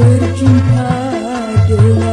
berjumpa dengan